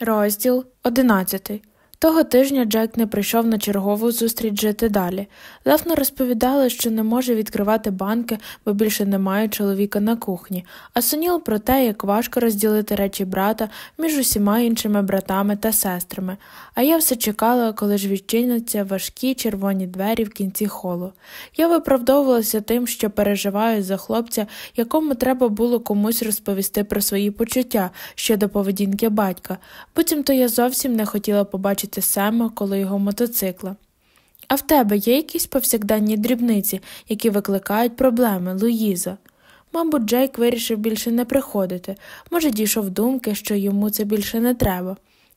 Розділ одинадцятий. Того тижня Джек не прийшов на чергову зустріч жити далі. Дафна розповідала, що не може відкривати банки, бо більше немає чоловіка на кухні, а Соніл про те, як важко розділити речі брата між усіма іншими братами та сестрами. А я все чекала, коли ж відчиняться важкі червоні двері в кінці холу. Я виправдовувалася тим, що переживаю за хлопця, якому треба було комусь розповісти про свої почуття щодо поведінки батька. Потім то я зовсім не хотіла побачити бачити Сема коло його мотоцикла. А в тебе є якісь повсякденні дрібниці, які викликають проблеми, Луїза? Мабуть, Джейк вирішив більше не приходити, може, дійшов думки, що йому це більше не треба.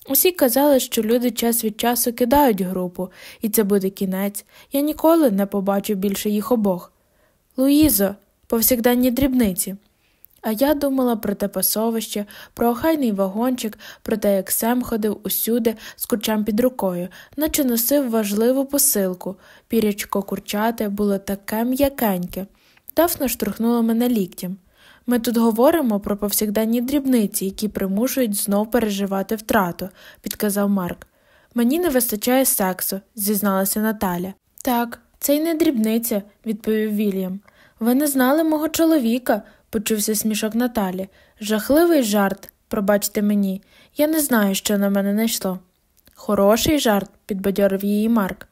Усі казали, що люди час від часу кидають групу, і це буде кінець. Я ніколи не побачу більше їх обох. Луїзо, повсякденні дрібниці. А я думала про те пасовище, про охайний вагончик, про те, як Сем ходив усюди з курчам під рукою, наче носив важливу посилку. Пірячко курчате було таке м'якеньке. Дафна штурхнула мене ліктям. Ми тут говоримо про повсякденні дрібниці, які примушують знов переживати втрату, підказав Марк. Мені не вистачає сексу, зізналася Наталя. Так, це й не дрібниця, відповів Вільям. Ви не знали мого чоловіка почувся смішок Наталі. Жахливий жарт, пробачте мені, я не знаю, що на мене найшло. Хороший жарт, підбадьорив її Марк.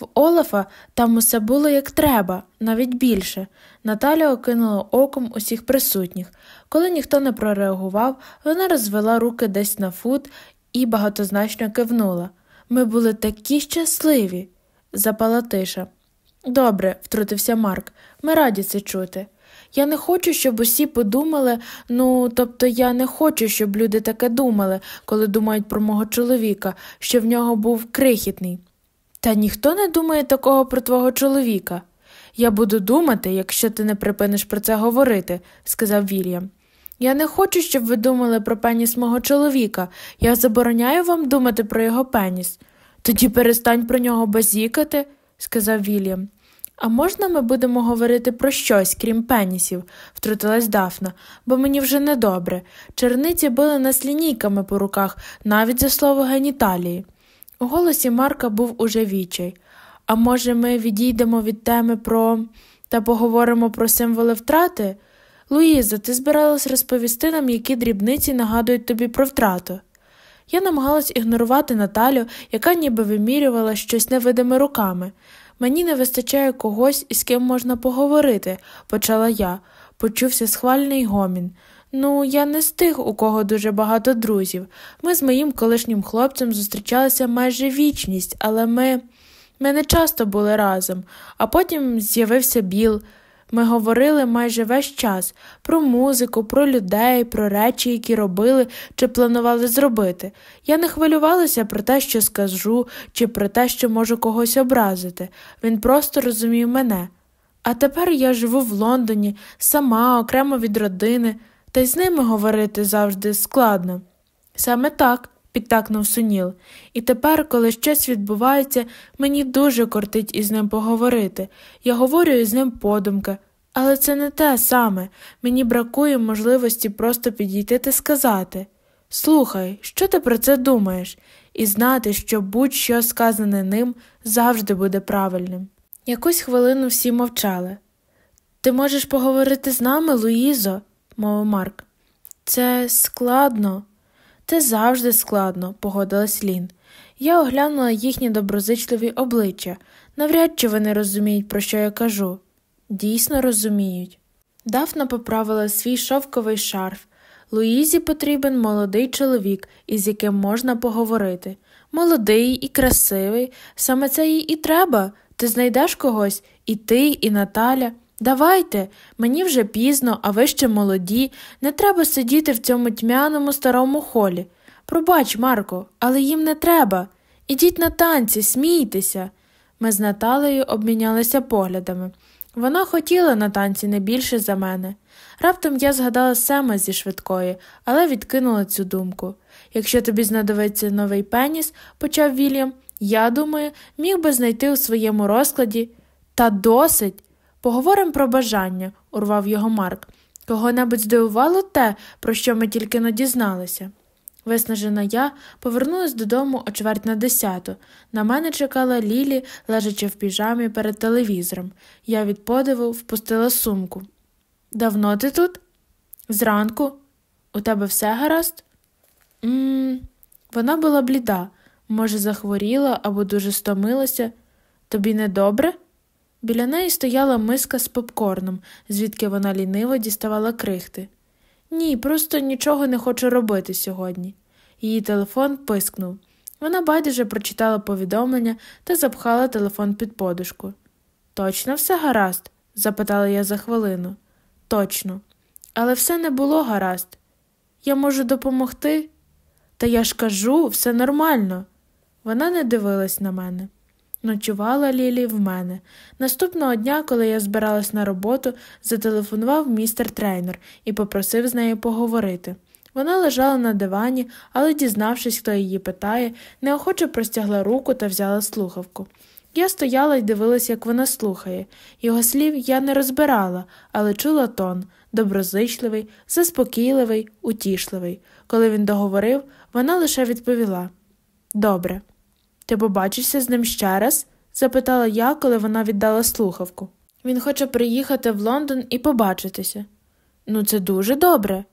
В Олафа там усе було як треба, навіть більше. Наталя окинула оком усіх присутніх. Коли ніхто не прореагував, вона розвела руки десь на фут і багатозначно кивнула. Ми були такі щасливі, запала тиша. Добре, втрутився Марк, ми раді це чути. Я не хочу, щоб усі подумали, ну, тобто я не хочу, щоб люди таке думали, коли думають про мого чоловіка, що в нього був крихітний. Та ніхто не думає такого про твого чоловіка. Я буду думати, якщо ти не припиниш про це говорити, сказав Вільям. Я не хочу, щоб ви думали про пеніс мого чоловіка. Я забороняю вам думати про його пеніс. Тоді перестань про нього базікати, сказав Вільям. А можна ми будемо говорити про щось, крім пенісів, втрутилась Дафна, бо мені вже недобре. Черниці били нас лінійками по руках, навіть за слово геніталії. У голосі Марка був уже вічай. А може, ми відійдемо від теми про та поговоримо про символи втрати? Луїза, ти збиралась розповісти нам, які дрібниці нагадують тобі про втрату. Я намагалась ігнорувати Наталю, яка ніби вимірювала щось невидиме руками. Мені не вистачає когось, із ким можна поговорити, почала я. Почувся схвальний гомін. Ну, я не з тих, у кого дуже багато друзів. Ми з моїм колишнім хлопцем зустрічалися майже вічність, але ми ми не часто були разом, а потім з'явився Біл. Ми говорили майже весь час про музику, про людей, про речі, які робили чи планували зробити. Я не хвилювалася про те, що скажу, чи про те, що можу когось образити. Він просто розумів мене. А тепер я живу в Лондоні, сама, окремо від родини, та й з ними говорити завжди складно. Саме так, підтакнув Суніл, і тепер, коли щось відбувається, мені дуже кортить із ним поговорити. Я говорю із ним подумки, але це не те саме. Мені бракує можливості просто підійти та сказати Слухай, що ти про це думаєш, і знати, що будь-що сказане ним завжди буде правильним. Якусь хвилину всі мовчали. Ти можеш поговорити з нами, Луїзо, мовив Марк. Це складно. Це завжди складно, погодилась Лін. Я оглянула їхні доброзичливі обличчя. Навряд чи вони розуміють, про що я кажу. Дійсно розуміють. Дафна поправила свій шовковий шарф. Луїзі потрібен молодий чоловік, із яким можна поговорити. Молодий і красивий, саме це їй і треба. Ти знайдеш когось, і ти, і Наталя. Давайте, мені вже пізно, а ви ще молоді, не треба сидіти в цьому тьмяному старому холі. Пробач, Марко, але їм не треба. Ідіть на танці, смійтеся. Ми з Наталею обмінялися поглядами. Вона хотіла на танці не більше за мене. Раптом я згадала саме зі швидкої, але відкинула цю думку. Якщо тобі знадобиться новий пеніс, почав Вільям, я думаю, міг би знайти у своєму розкладі. Та досить. Поговоримо про бажання, урвав його Марк. Кого небудь здивувало те, про що ми тільки не дізналися. Виснажена я повернулась додому о чверть на десяту. На мене чекала Лілі, лежачи в піжамі перед телевізором. Я від подиву впустила сумку. Давно ти тут? Зранку. У тебе все гаразд? Мм, вона була бліда, може, захворіла або дуже стомилася. Тобі не добре? Біля неї стояла миска з попкорном, звідки вона ліниво діставала крихти. Ні, просто нічого не хочу робити сьогодні. Її телефон пискнув. Вона байдуже прочитала повідомлення та запхала телефон під подушку. Точно все гаразд? запитала я за хвилину. Точно. Але все не було гаразд. Я можу допомогти? Та я ж кажу, все нормально. Вона не дивилась на мене. Ночувала Лілі в мене. Наступного дня, коли я збиралась на роботу, зателефонував містер трейнер і попросив з нею поговорити. Вона лежала на дивані, але, дізнавшись, хто її питає, неохоче простягла руку та взяла слухавку. Я стояла і дивилась, як вона слухає. Його слів я не розбирала, але чула тон доброзичливий, заспокійливий, утішливий. Коли він договорив, вона лише відповіла Добре. Ти побачишся з ним ще раз? запитала я, коли вона віддала слухавку. Він хоче приїхати в Лондон і побачитися. Ну, це дуже добре.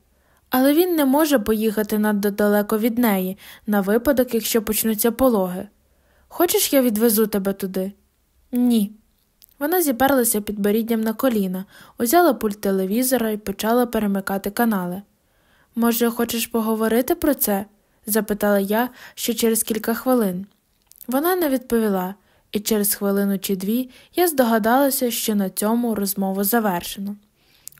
Але він не може поїхати надто далеко від неї, на випадок, якщо почнуться пологи. Хочеш, я відвезу тебе туди? Ні. Вона зіперлася під боріддям на коліна, узяла пульт телевізора і почала перемикати канали. Може, хочеш поговорити про це? запитала я ще через кілька хвилин. Вона не відповіла, і через хвилину чи дві я здогадалася, що на цьому розмову завершено.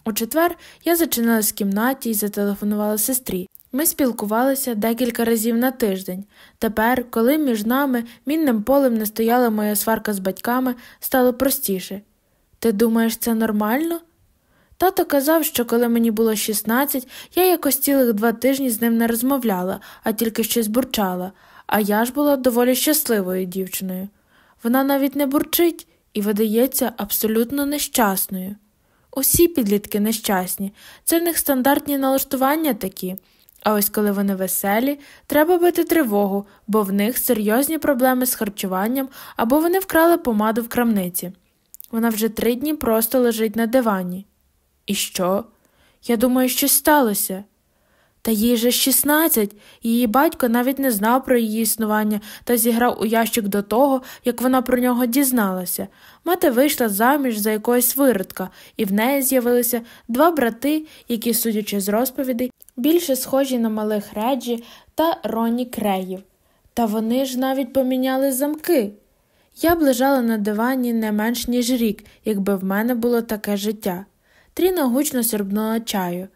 У четвер я зачинилась в кімнаті і зателефонувала сестрі. Ми спілкувалися декілька разів на тиждень. Тепер, коли між нами мінним полем не стояла моя сварка з батьками, стало простіше. Ти думаєш, це нормально? Тато казав, що коли мені було 16, я якось цілих два тижні з ним не розмовляла, а тільки щось бурчала, а я ж була доволі щасливою дівчиною. Вона навіть не бурчить і видається абсолютно нещасною. Усі підлітки нещасні, це в них стандартні налаштування такі. А ось коли вони веселі, треба бити тривогу, бо в них серйозні проблеми з харчуванням або вони вкрали помаду в крамниці. Вона вже три дні просто лежить на дивані. І що? Я думаю, щось сталося. Та їй же 16, її батько навіть не знав про її існування та зіграв у ящик до того, як вона про нього дізналася. Мати вийшла заміж за якогось виродка, і в неї з'явилися два брати, які, судячи з розповідей, більше схожі на малих Реджі та Ронні Креїв. Та вони ж навіть поміняли замки. Я б лежала на дивані не менш ніж рік, якби в мене було таке життя. Тріна гучно сірбнула чаю.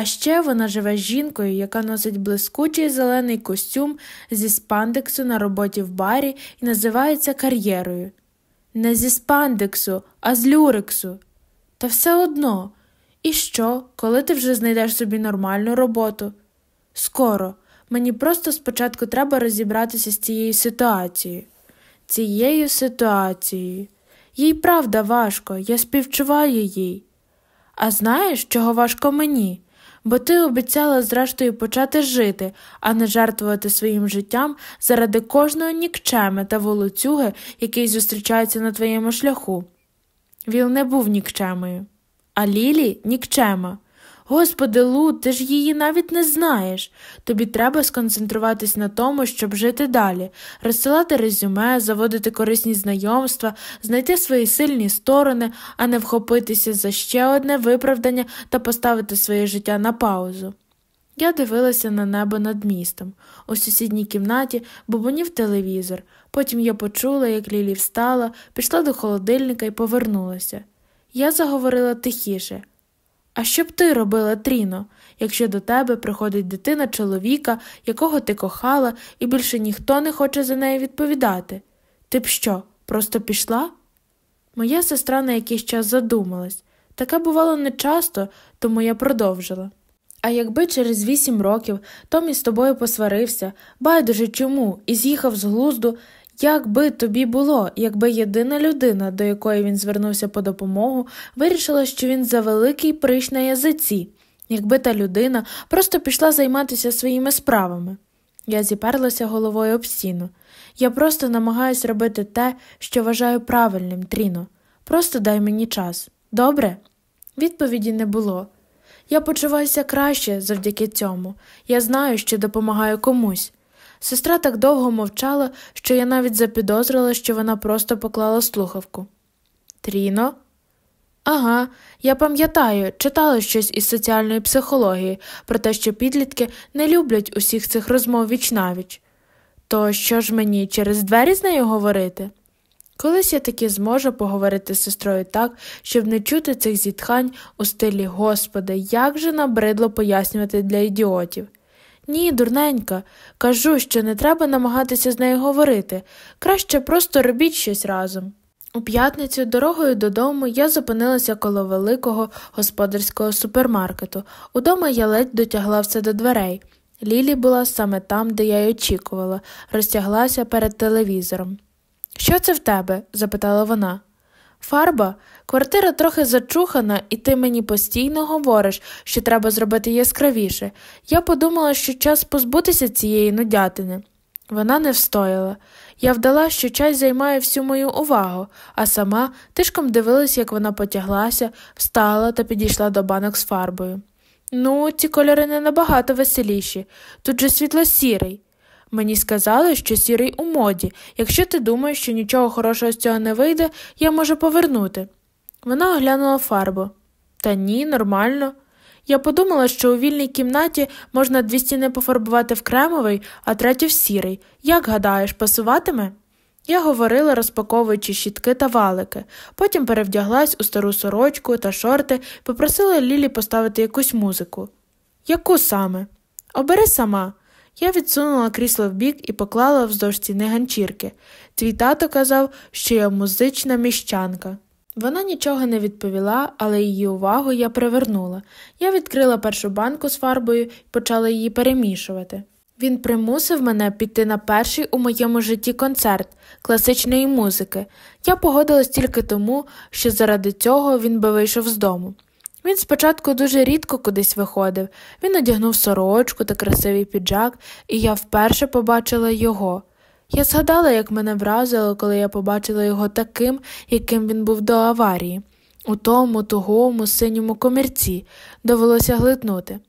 А ще вона живе з жінкою, яка носить блискучий зелений костюм зі спандексу на роботі в барі і називається кар'єрою. Не зі спандексу, а з люрексу. Та все одно. І що, коли ти вже знайдеш собі нормальну роботу? Скоро. Мені просто спочатку треба розібратися з цією ситуацією. Цією ситуацією. Їй правда важко, я співчуваю їй. А знаєш, чого важко мені? Бо ти обіцяла, зрештою, почати жити, а не жертвувати своїм життям заради кожного нікчеми та волоцюги, який зустрічається на твоєму шляху. Віл не був нікчемою, а Лілі нікчема. Господи, Лу, ти ж її навіть не знаєш. Тобі треба сконцентруватись на тому, щоб жити далі, розсилати резюме, заводити корисні знайомства, знайти свої сильні сторони, а не вхопитися за ще одне виправдання та поставити своє життя на паузу. Я дивилася на небо над містом. У сусідній кімнаті бубонів телевізор. Потім я почула, як Лілі встала, пішла до холодильника і повернулася. Я заговорила тихіше. А що б ти робила, Тріно, якщо до тебе приходить дитина чоловіка, якого ти кохала, і більше ніхто не хоче за неї відповідати? Ти б що, просто пішла? Моя сестра на якийсь час задумалась. Таке бувало нечасто, тому я продовжила. А якби через вісім років Томі з тобою посварився, байдуже чому, і з'їхав з глузду, як би тобі було, якби єдина людина, до якої він звернувся по допомогу, вирішила, що він за великий прищ на язиці, якби та людина просто пішла займатися своїми справами. Я зіперлася головою об стіну. Я просто намагаюсь робити те, що вважаю правильним, Тріно. Просто дай мені час. Добре? Відповіді не було. Я почуваюся краще завдяки цьому. Я знаю, що допомагаю комусь. Сестра так довго мовчала, що я навіть запідозрила, що вона просто поклала слухавку. Тріно? Ага, я пам'ятаю, читала щось із соціальної психології про те, що підлітки не люблять усіх цих розмов вічнавіч. То що ж мені через двері з нею говорити? Колись я таки зможу поговорити з сестрою так, щоб не чути цих зітхань у стилі Господи, як же набридло пояснювати для ідіотів. Ні, дурненька, кажу, що не треба намагатися з нею говорити, краще просто робіть щось разом. У п'ятницю дорогою додому я зупинилася коло великого господарського супермаркету. Удома я ледь дотягла все до дверей. Лілі була саме там, де я й очікувала, розтяглася перед телевізором. Що це в тебе? запитала вона. Фарба, квартира трохи зачухана, і ти мені постійно говориш, що треба зробити яскравіше. Я подумала, що час позбутися цієї нудятини. Вона не встояла. Я вдала, що часть займає всю мою увагу, а сама тишком дивилась, як вона потяглася, встала та підійшла до банок з фарбою. Ну, ці кольори не набагато веселіші, тут же світло сірий. Мені сказали, що сірий у моді. Якщо ти думаєш, що нічого хорошого з цього не вийде, я можу повернути. Вона оглянула фарбу. Та ні, нормально. Я подумала, що у вільній кімнаті можна дві стіни пофарбувати в кремовий, а третю в сірий. Як гадаєш, пасуватиме? Я говорила, розпаковуючи щітки та валики, потім перевдяглась у стару сорочку та шорти попросила Лілі поставити якусь музику. Яку саме? Обери сама. Я відсунула крісло вбік і поклала вздовж стіни ганчірки. Твій тато казав, що я музична міщанка. Вона нічого не відповіла, але її увагу я привернула. Я відкрила першу банку з фарбою і почала її перемішувати. Він примусив мене піти на перший у моєму житті концерт класичної музики. Я погодилась тільки тому, що заради цього він би вийшов з дому. Він спочатку дуже рідко кудись виходив, він одягнув сорочку та красивий піджак, і я вперше побачила його. Я згадала, як мене вразило, коли я побачила його таким, яким він був до аварії. У тому тугому синьому комірці довелося глитнути.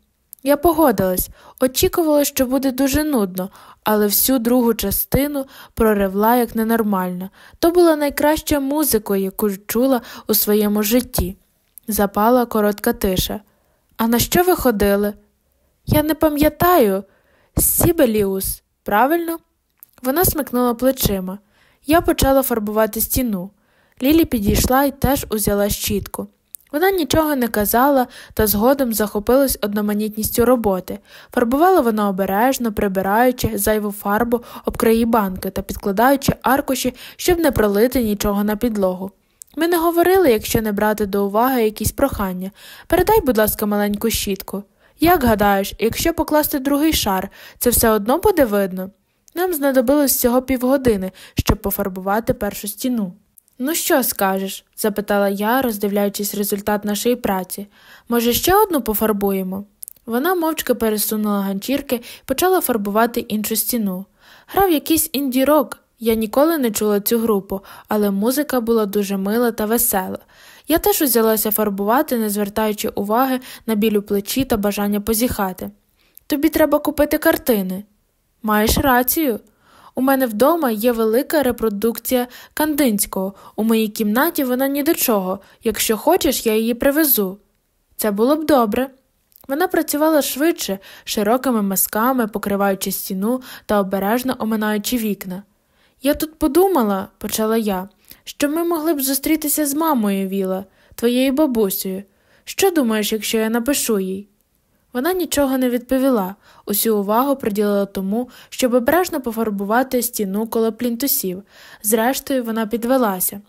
Я погодилась, очікувала, що буде дуже нудно, але всю другу частину проривла як ненормальна. То була найкраща музика, яку чула у своєму житті. Запала коротка тиша. А на що ви ходили? Я не пам'ятаю. Сібеліус, правильно? Вона смикнула плечима. Я почала фарбувати стіну. Лілі підійшла і теж узяла щітку. Вона нічого не казала та згодом захопилась одноманітністю роботи. Фарбувала вона обережно, прибираючи зайву фарбу об краї банки та підкладаючи аркуші, щоб не пролити нічого на підлогу. Ми не говорили, якщо не брати до уваги якісь прохання. Передай, будь ласка, маленьку щітку. Як гадаєш, якщо покласти другий шар, це все одно буде видно? Нам знадобилось всього півгодини, щоб пофарбувати першу стіну. Ну, що скажеш? запитала я, роздивляючись результат нашої праці. Може, ще одну пофарбуємо? Вона мовчки пересунула ганчірки і почала фарбувати іншу стіну. Грав якийсь інді-рок. Я ніколи не чула цю групу, але музика була дуже мила та весела. Я теж узялася фарбувати, не звертаючи уваги на білю плечі та бажання позіхати. Тобі треба купити картини. Маєш рацію. У мене вдома є велика репродукція кандинського. У моїй кімнаті вона ні до чого. Якщо хочеш, я її привезу. Це було б добре. Вона працювала швидше, широкими мазками, покриваючи стіну та обережно оминаючи вікна. Я тут подумала, почала я, що ми могли б зустрітися з мамою Віла, твоєю бабусею. Що думаєш, якщо я напишу їй? Вона нічого не відповіла, усю увагу приділила тому, щоб обережно пофарбувати стіну коло плінтусів. Зрештою, вона підвелася.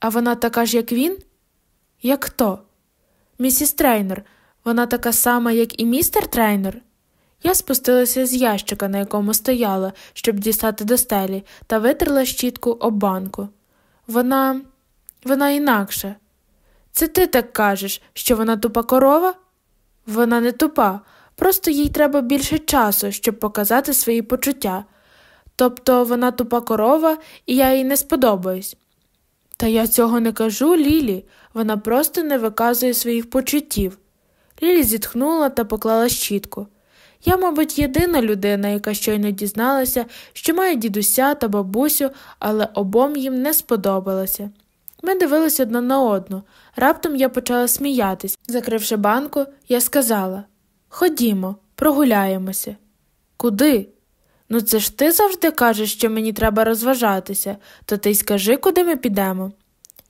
А вона така ж, як він? Як хто? Місіс Трейнер, вона така сама, як і містер Трейнер? Я спустилася з ящика, на якому стояла, щоб дістати до стелі, та витерла щітку об банку. Вона, вона інакша. Це ти так кажеш, що вона тупа корова? Вона не тупа, просто їй треба більше часу, щоб показати свої почуття. Тобто вона тупа корова, і я їй не сподобаюсь. Та я цього не кажу, Лілі, вона просто не виказує своїх почуттів. Лілі зітхнула та поклала щітку. Я, мабуть, єдина людина, яка щойно дізналася, що має дідуся та бабусю, але обом їм не сподобалося. Ми дивилися одна на одну. Раптом я почала сміятись. Закривши банку, я сказала Ходімо, прогуляємося. Куди? Ну, це ж ти завжди кажеш, що мені треба розважатися, то ти й скажи, куди ми підемо.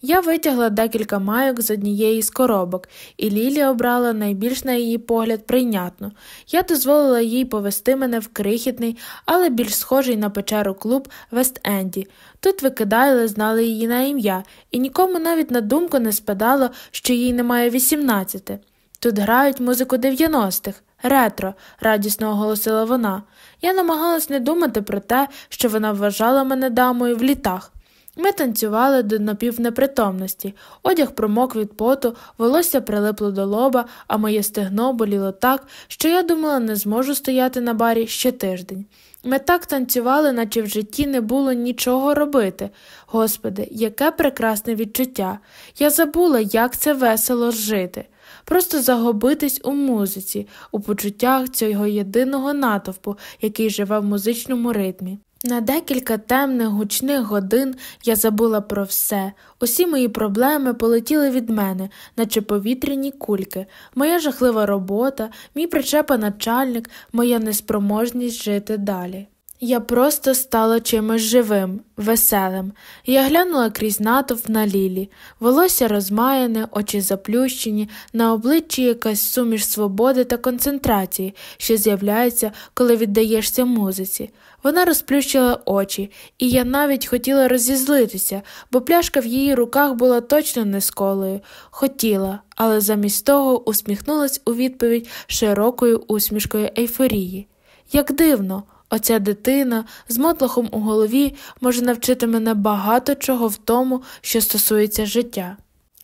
Я витягла декілька майок з однієї з коробок, і Лілі обрала найбільш на її погляд прийнятну. Я дозволила їй повести мене в крихітний, але більш схожий на печеру клуб Вест Енді. Тут викидали, знали її на ім'я, і нікому навіть на думку не спадало, що їй немає вісімнадцяти. Тут грають музику 90-х, ретро, радісно оголосила вона. Я намагалась не думати про те, що вона вважала мене дамою в літах. Ми танцювали до напівнепритомності, одяг промок від поту, волосся прилипло до лоба, а моє стегно боліло так, що я думала, не зможу стояти на барі ще тиждень. Ми так танцювали, наче в житті не було нічого робити. Господи, яке прекрасне відчуття! Я забула, як це весело жити, просто загубитись у музиці, у почуттях цього єдиного натовпу, який живе в музичному ритмі. На декілька темних гучних годин я забула про все, усі мої проблеми полетіли від мене, наче повітряні кульки, моя жахлива робота, мій причепа начальник, моя неспроможність жити далі. Я просто стала чимось живим, веселим. Я глянула крізь натовп на лілі, волосся розмаяне, очі заплющені, на обличчі якась суміш свободи та концентрації, що з'являється, коли віддаєшся музиці. Вона розплющила очі, і я навіть хотіла розізлитися, бо пляшка в її руках була точно не з колою. Хотіла, але замість того усміхнулась у відповідь широкою усмішкою ейфорії. Як дивно! Оця дитина з мотлохом у голові може навчити мене багато чого в тому, що стосується життя.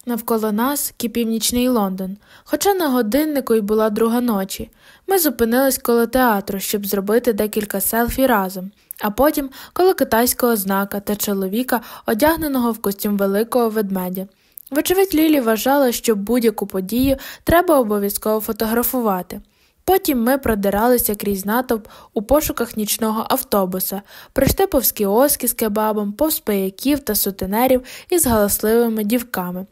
Навколо нас кипів нічний Лондон, хоча на годиннику й була друга ночі. Ми зупинились коло театру, щоб зробити декілька селфі разом, а потім коло китайського знака та чоловіка, одягненого в костюм великого ведмедя. Вочевидь, Лілі вважала, що будь-яку подію треба обов'язково фотографувати. Потім ми продиралися крізь натовп у пошуках нічного автобуса, пройшли повз кіоски з кебабом, повз паяків та сутенерів із галасливими дівками.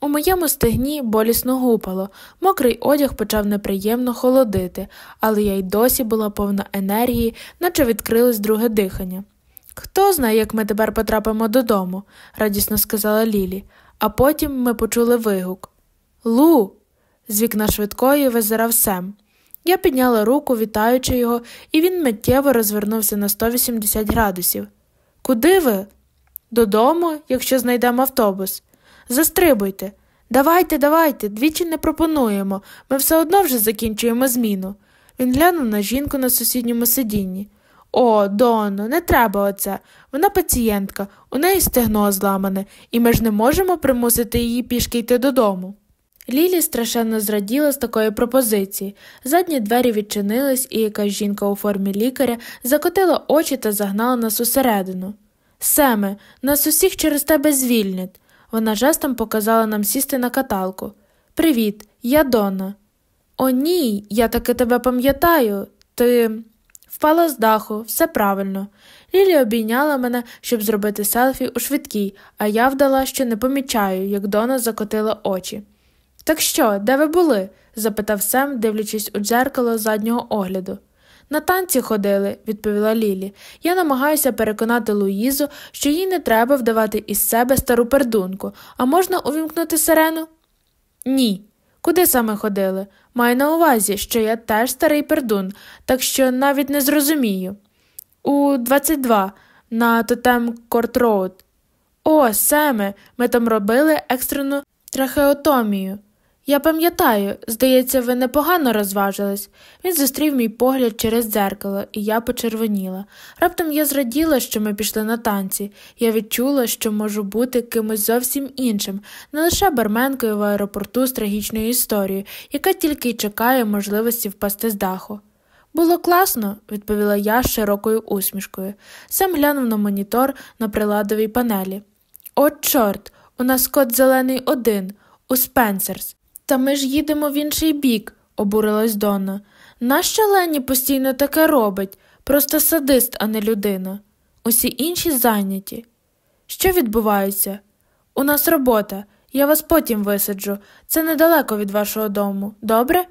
У моєму стегні болісно гупало, мокрий одяг почав неприємно холодити, але я й досі була повна енергії, наче відкрилось друге дихання. Хто знає, як ми тепер потрапимо додому, радісно сказала Лілі, а потім ми почули вигук. Лу. з вікна швидкої визирав Сем. Я підняла руку, вітаючи його, і він миттєво розвернувся на 180 градусів. Куди ви? Додому, якщо знайдемо автобус. Застрибуйте. Давайте, давайте, двічі не пропонуємо. Ми все одно вже закінчуємо зміну. Він глянув на жінку на сусідньому сидінні. О, Донно, не треба оце. Вона пацієнтка, у неї стегно зламане, і ми ж не можемо примусити її пішки йти додому. Лілі страшенно зраділа з такої пропозиції. Задні двері відчинились, і якась жінка у формі лікаря закотила очі та загнала нас усередину. Семе, нас усіх через тебе звільнять. Вона жестом показала нам сісти на каталку. Привіт, я Дона. О, ні, я таки тебе пам'ятаю. Ти впала з даху, все правильно. Лілі обійняла мене, щоб зробити селфі у швидкій, а я вдала, що не помічаю, як Дона закотила очі. Так що, де ви були? запитав Сем, дивлячись у дзеркало заднього огляду. На танці ходили, відповіла Лілі. Я намагаюся переконати Луїзу, що їй не треба вдавати із себе стару пердунку, а можна увімкнути сирену? Ні. Куди саме ходили? Маю на увазі, що я теж старий пердун, так що навіть не зрозумію. У 22 на Тоттенгем Корт Роуд. О, Семе, ми там робили екстрену трахеотомію. Я пам'ятаю, здається, ви непогано розважились. Він зустрів мій погляд через дзеркало, і я почервоніла. Раптом я зраділа, що ми пішли на танці. Я відчула, що можу бути кимось зовсім іншим, не лише барменкою в аеропорту з трагічною історією, яка тільки й чекає можливості впасти з даху. Було класно, відповіла я з широкою усмішкою. Сам глянув на монітор на приладовій панелі. От, чорт, у нас код зелений один, у Спенсерс. Та ми ж їдемо в інший бік, обурилась Донна. Нащо Лені постійно таке робить? Просто садист, а не людина. Усі інші зайняті. Що відбувається? У нас робота. Я вас потім висаджу. Це недалеко від вашого дому. Добре?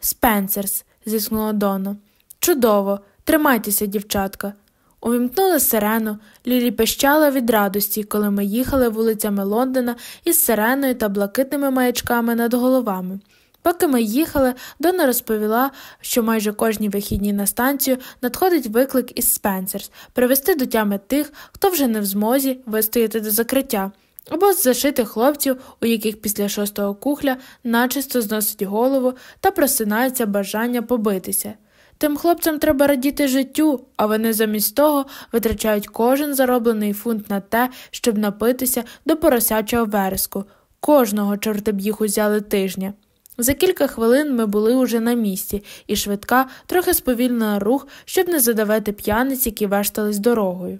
Спенсерс, зіскнула Донна. Чудово, тримайтеся, дівчатка. Увімкнули сирену, Лілі пищала від радості, коли ми їхали вулицями Лондона із сиреною та блакитними маячками над головами. Поки ми їхали, Дона розповіла, що майже кожні вихідні на станцію надходить виклик із Спенсерс привести до тями тих, хто вже не в змозі вистояти до закриття, або зашити хлопців, у яких після шостого кухля начисто зносить голову та просинається бажання побитися. Тим хлопцям треба радіти життю, а вони замість того витрачають кожен зароблений фунт на те, щоб напитися до поросячого вереску. Кожного чорта б їх узяли тижня. За кілька хвилин ми були уже на місці, і швидка трохи сповільнила рух, щоб не задавати п'яниць, які вештались дорогою.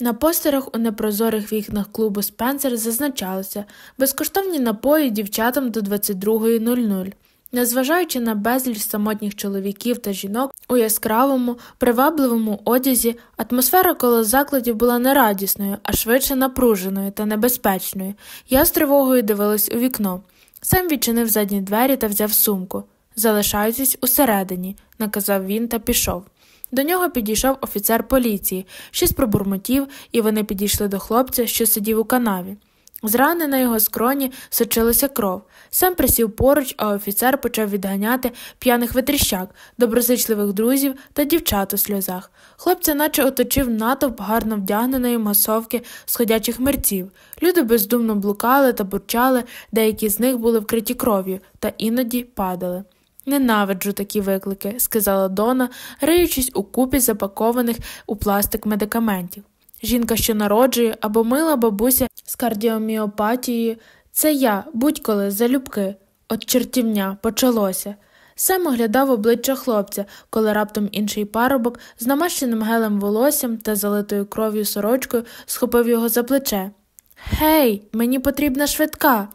На постерах у непрозорих вікнах клубу Спенсер зазначалося безкоштовні напої дівчатам до 22.00. Незважаючи на безліч самотніх чоловіків та жінок у яскравому, привабливому одязі, атмосфера коло закладів була не радісною, а швидше напруженою та небезпечною. Я з тривогою дивилась у вікно. Сам відчинив задні двері та взяв сумку. Залишайтесь усередині, наказав він та пішов. До нього підійшов офіцер поліції, щось пробурмотів, і вони підійшли до хлопця, що сидів у канаві. З рани на його скроні сочилася кров. Сам присів поруч, а офіцер почав відганяти п'яних витріщак, доброзичливих друзів та дівчат у сльозах. Хлопця наче оточив натовп гарно вдягненої масовки сходячих мерців. Люди бездумно блукали та бурчали, деякі з них були вкриті кров'ю та іноді падали. Ненавиджу такі виклики, сказала Дона, риючись у купі запакованих у пластик медикаментів. Жінка, що народжує, або мила бабуся з кардіоміопатією, це я, будь-коли залюбки. От чертівня почалося. Сем оглядав обличчя хлопця, коли раптом інший парубок з намащеним гелем волоссям та залитою кров'ю сорочкою схопив його за плече. Гей, мені потрібна швидка.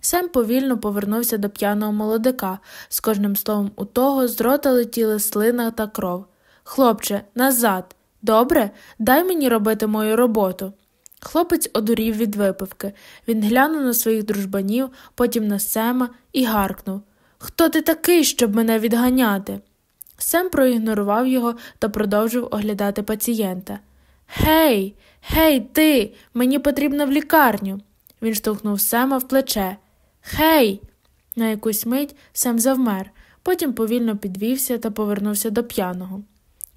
Сем повільно повернувся до п'яного молодика, з кожним словом у того з рота летіли слина та кров. Хлопче, назад. Добре, дай мені робити мою роботу. Хлопець одурів від випивки. Він глянув на своїх дружбанів, потім на Сема і гаркнув Хто ти такий, щоб мене відганяти? Сем проігнорував його та продовжив оглядати пацієнта. Гей, гей, ти, мені потрібно в лікарню. Він штовхнув Сема в плече. Гей. На якусь мить Сем завмер, потім повільно підвівся та повернувся до п'яного.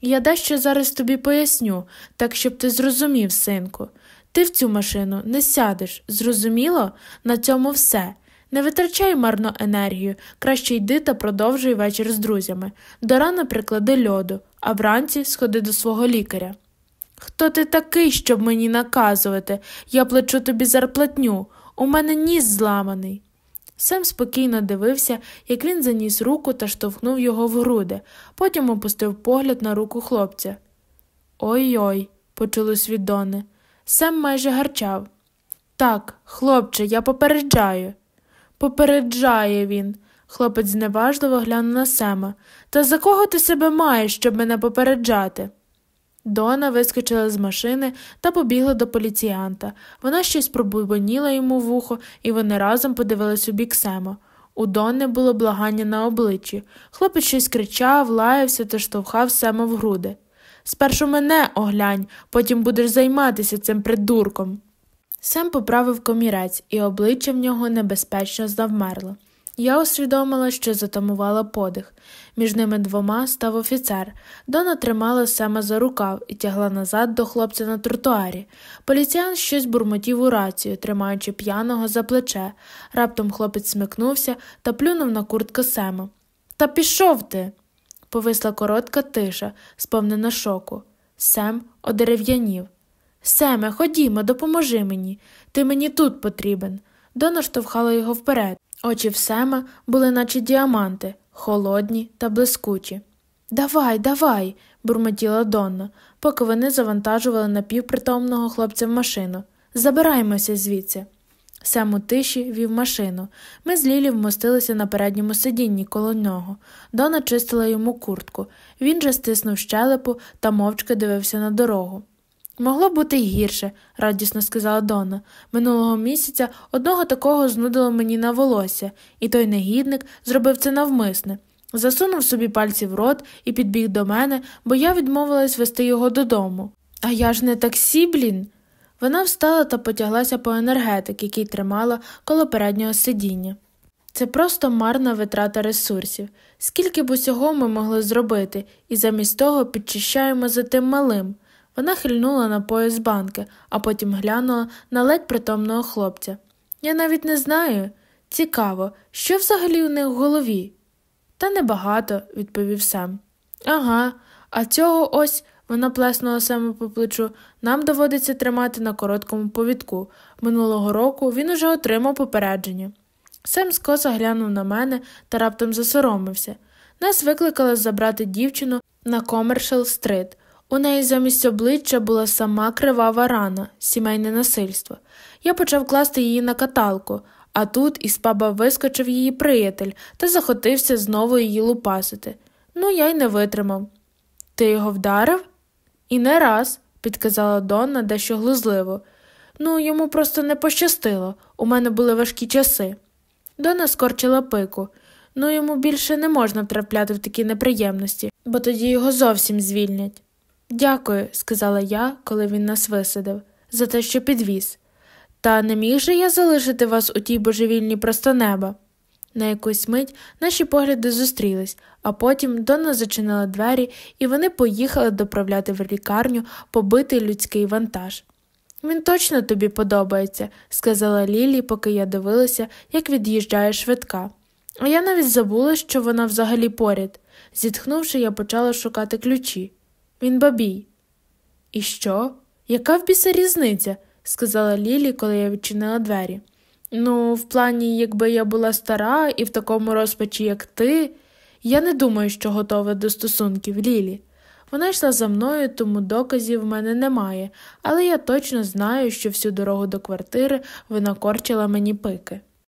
Я дещо зараз тобі поясню, так щоб ти зрозумів, синку. Ти в цю машину не сядеш, зрозуміло? На цьому все. Не витрачай марно енергію, краще йди та продовжуй вечір з друзями. До рана приклади льоду, а вранці сходи до свого лікаря. Хто ти такий, щоб мені наказувати? Я плачу тобі зарплатню. У мене ніс зламаний. Сем спокійно дивився, як він заніс руку та штовхнув його в груди, потім опустив погляд на руку хлопця. Ой ой, почулось від Дони. Сем майже гарчав. Так, хлопче, я попереджаю. Попереджає він. Хлопець зневажливо глянув на Сема. Та за кого ти себе маєш, щоб мене попереджати? Дона вискочила з машини та побігла до поліціянта. Вона щось пробубоніла йому в ухо, і вони разом подивились у бік Сема. У Донни було благання на обличчі. Хлопець щось кричав, лаявся та штовхав Сема в груди. Спершу мене оглянь, потім будеш займатися цим придурком. Сем поправив комірець, і обличчя в нього небезпечно завмерло. Я усвідомила, що затамувала подих. Між ними двома став офіцер. Дона тримала Сема за рукав і тягла назад до хлопця на тротуарі. Поліціян щось бурмотів у рацію, тримаючи п'яного за плече. Раптом хлопець смикнувся та плюнув на куртку Сема. Та пішов ти. Повисла коротка тиша, сповнена шоку. Сем одерев'янів. Семе, ходімо, допоможи мені. Ти мені тут потрібен. Дона штовхала його вперед. Очі в Сема були, наче діаманти, холодні та блискучі. Давай, давай, бурмотіла Донна, поки вони завантажували напівпритомного хлопця в машину. Забираємося звідси. Сем у тиші вів машину. Ми з Лілі вмостилися на передньому сидінні коло нього. Дона чистила йому куртку. Він же стиснув щелепу та мовчки дивився на дорогу. Могло бути й гірше, радісно сказала Дона. Минулого місяця одного такого знудило мені на волосся, і той негідник зробив це навмисне. Засунув собі пальці в рот і підбіг до мене, бо я відмовилась вести його додому. А я ж не таксі, блін. Вона встала та потяглася по енергетик, який тримала коло переднього сидіння. Це просто марна витрата ресурсів. Скільки б усього ми могли зробити, і замість того підчищаємо за тим малим. Вона хильнула на пояс банки, а потім глянула на ледь притомного хлопця. Я навіть не знаю. Цікаво, що взагалі у них в голові? Та небагато, відповів Сем. Ага, а цього ось. Вона плеснула Сему по плечу. Нам доводиться тримати на короткому повідку. Минулого року він уже отримав попередження. Сем скоса глянув на мене та раптом засоромився. Нас викликали забрати дівчину на Комершал стрит. У неї замість обличчя була сама кривава рана, сімейне насильство. Я почав класти її на каталку, а тут із паба вискочив її приятель та захотився знову її лупасити. Ну, я й не витримав. Ти його вдарив? І не раз, підказала Донна дещо глузливо. Ну, йому просто не пощастило. У мене були важкі часи. Дона скорчила пику. Ну, йому більше не можна втрапляти в такі неприємності, бо тоді його зовсім звільнять. Дякую, сказала я, коли він нас висадив, за те, що підвіз. Та не міг же я залишити вас у тій божевільній просто неба. На якусь мить наші погляди зустрілись, а потім Донна зачинила двері, і вони поїхали доправляти в лікарню побитий людський вантаж. Він точно тобі подобається, сказала Лілі, поки я дивилася, як від'їжджає швидка. А я навіть забула, що вона взагалі поряд. Зітхнувши, я почала шукати ключі. Він бабій. І що? Яка в біса різниця? сказала Лілі, коли я відчинила двері. Ну, в плані, якби я була стара і в такому розпачі, як ти, я не думаю, що готова до стосунків Лілі. Вона йшла за мною, тому доказів в мене немає, але я точно знаю, що всю дорогу до квартири вона корчила мені пики.